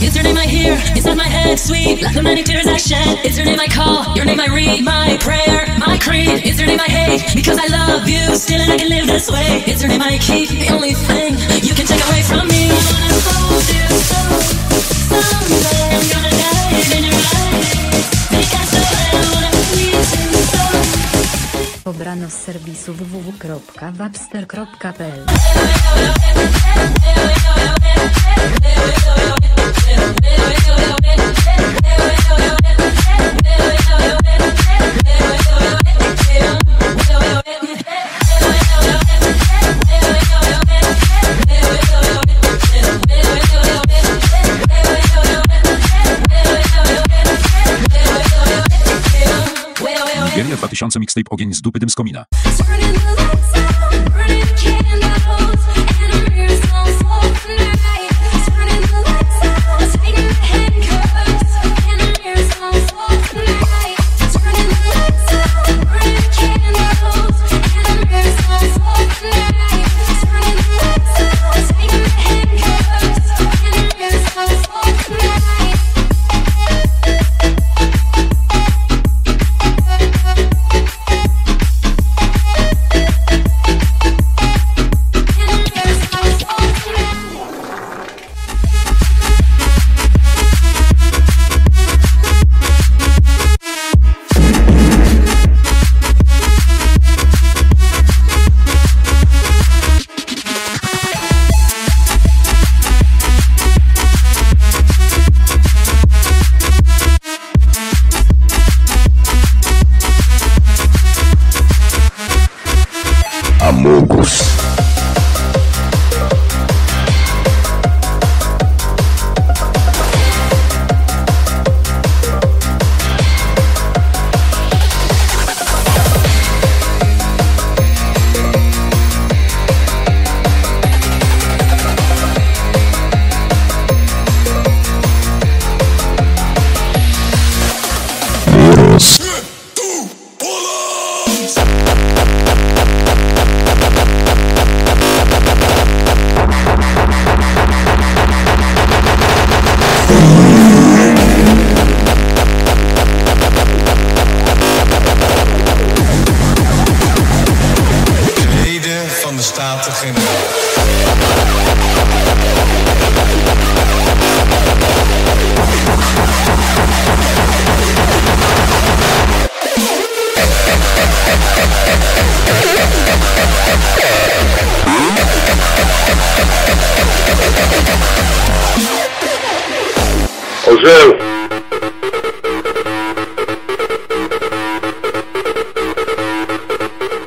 It's your name I hear inside my head, sweet like the many tears I shed. It's your name I call, your name I read, my prayer, my creed. It's your name I hate because I love you still, and I can live this way. It's your name I keep, the only thing you can take away from me. podano z serwisu www.wabster.pl. 2000 mixtape Ogień z dupy dym z komina. Turning the lights out,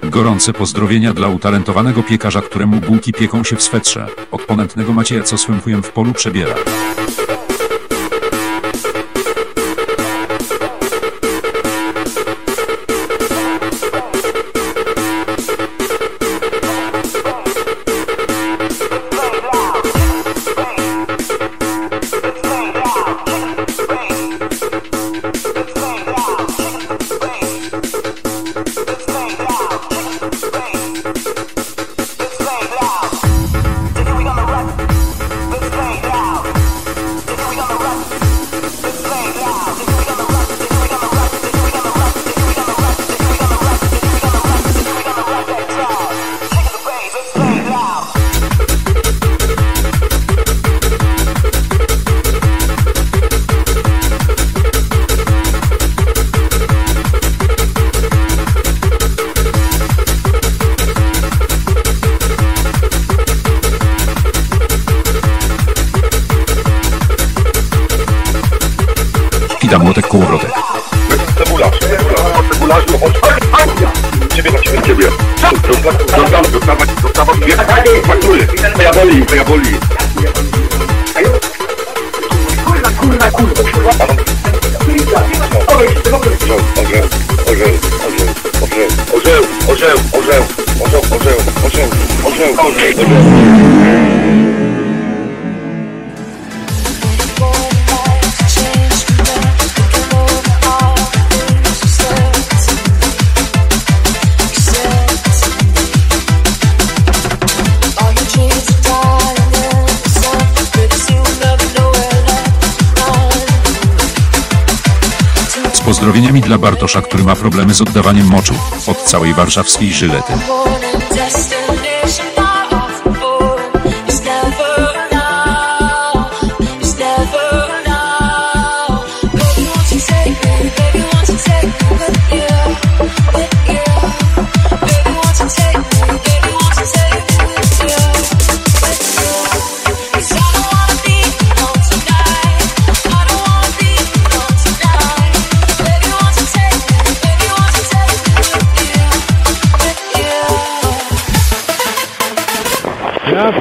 Gorące pozdrowienia dla utalentowanego piekarza, któremu bułki pieką się w swetrze. Od ponętnego Macieja, co swym w polu przebiera. Cebula. Ciebie na ciebie. Ciebie. Dostawa, dostawa, dostawa dwie faktury. Moja boli, moja boli. Kurwa, kurwa, kurwa. Orzeł, orzeł, orzeł, orzeł, orzeł, orzeł, orzeł, orzeł, orzeł, orzeł, orzeł, orzeł, orzeł. Pozdrowieniami dla Bartosza, który ma problemy z oddawaniem moczu od całej warszawskiej żylety.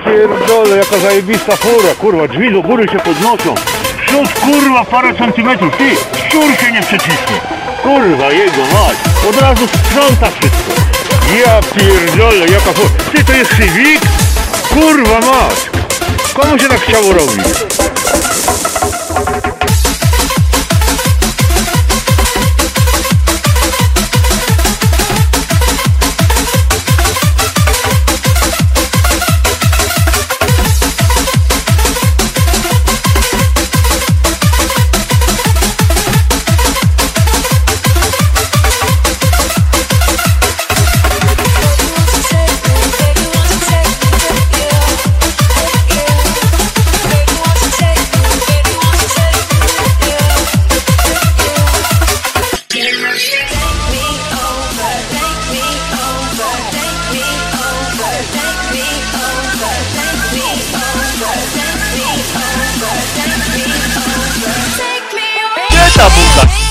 Pierdolę, jaka zajebista fura, kurwa, drzwi do góry się podnoszą. Przód, kurwa, parę centymetrów, ty, szczur się nie przeciśnie. Kurwa, jego mać, od razu sprząta wszystko. Ja pierdolę, jaka fura. Ty, to jest Civic? Kurwa mać. Komu się tak chciało robić? double